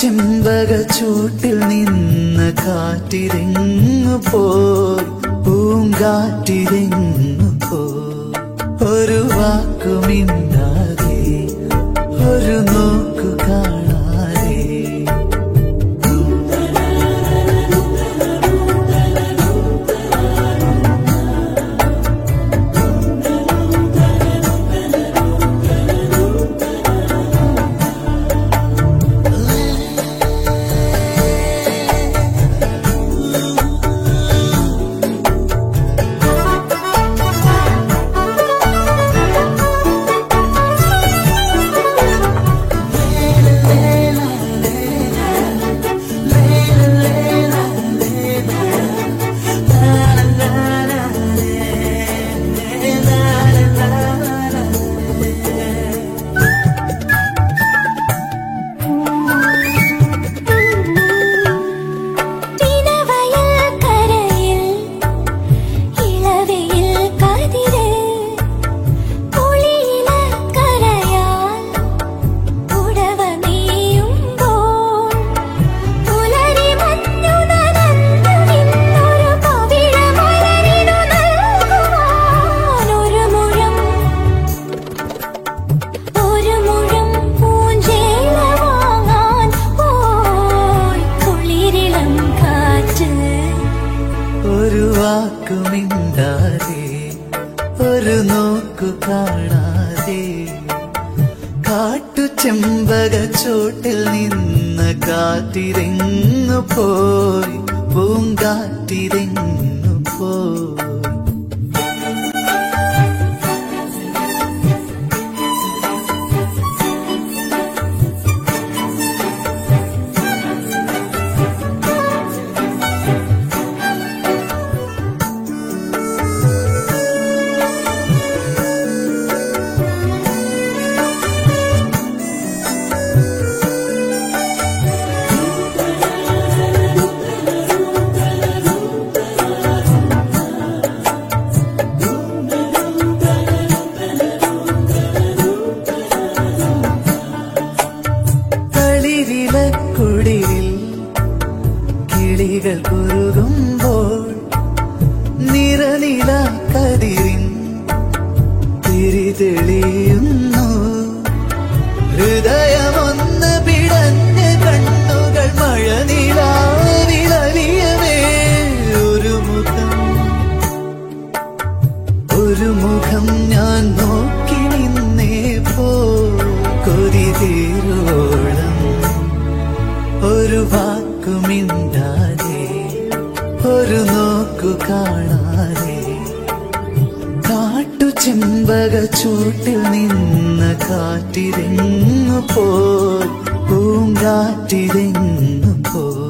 ചെമ്പക ചൂട്ടിൽ നിന്ന് കാറ്റിരങ്ങു പോയി പൂങ്കാറ്റിരങ്ങു ഒരു വാക്കുമിണ്ടാകെ ഒരു നോക്കു ഒരു നോക്കു കാണാതെ കാട്ടു ചെമ്പക ചോട്ടിൽ നിന്ന് കാത്തിരങ്ങു പോയി പൂങ്കാത്തിരങ്ങു പോയി. ഹൃദയമൊന്ന് പിടഞ്ഞ് കണ്ണുകൾ മഴനിലാവിലലിയവേ ഒരു മുഖം ഒരു മുഖം ഞാൻ നോക്കി നിന്നേ പോ. കൊതി തീരോളം ഒരു വാക്കുമിണ്ടാതെ ഒരു നോക്കു കാണാതെ. കാട്ടു ചെമ്പക ചൂട്ടിൽ നിന്ന് കാറ്റിരെങ്ങു പോൽ പൂങ്കാറ്റിരെങ്ങു പോൽ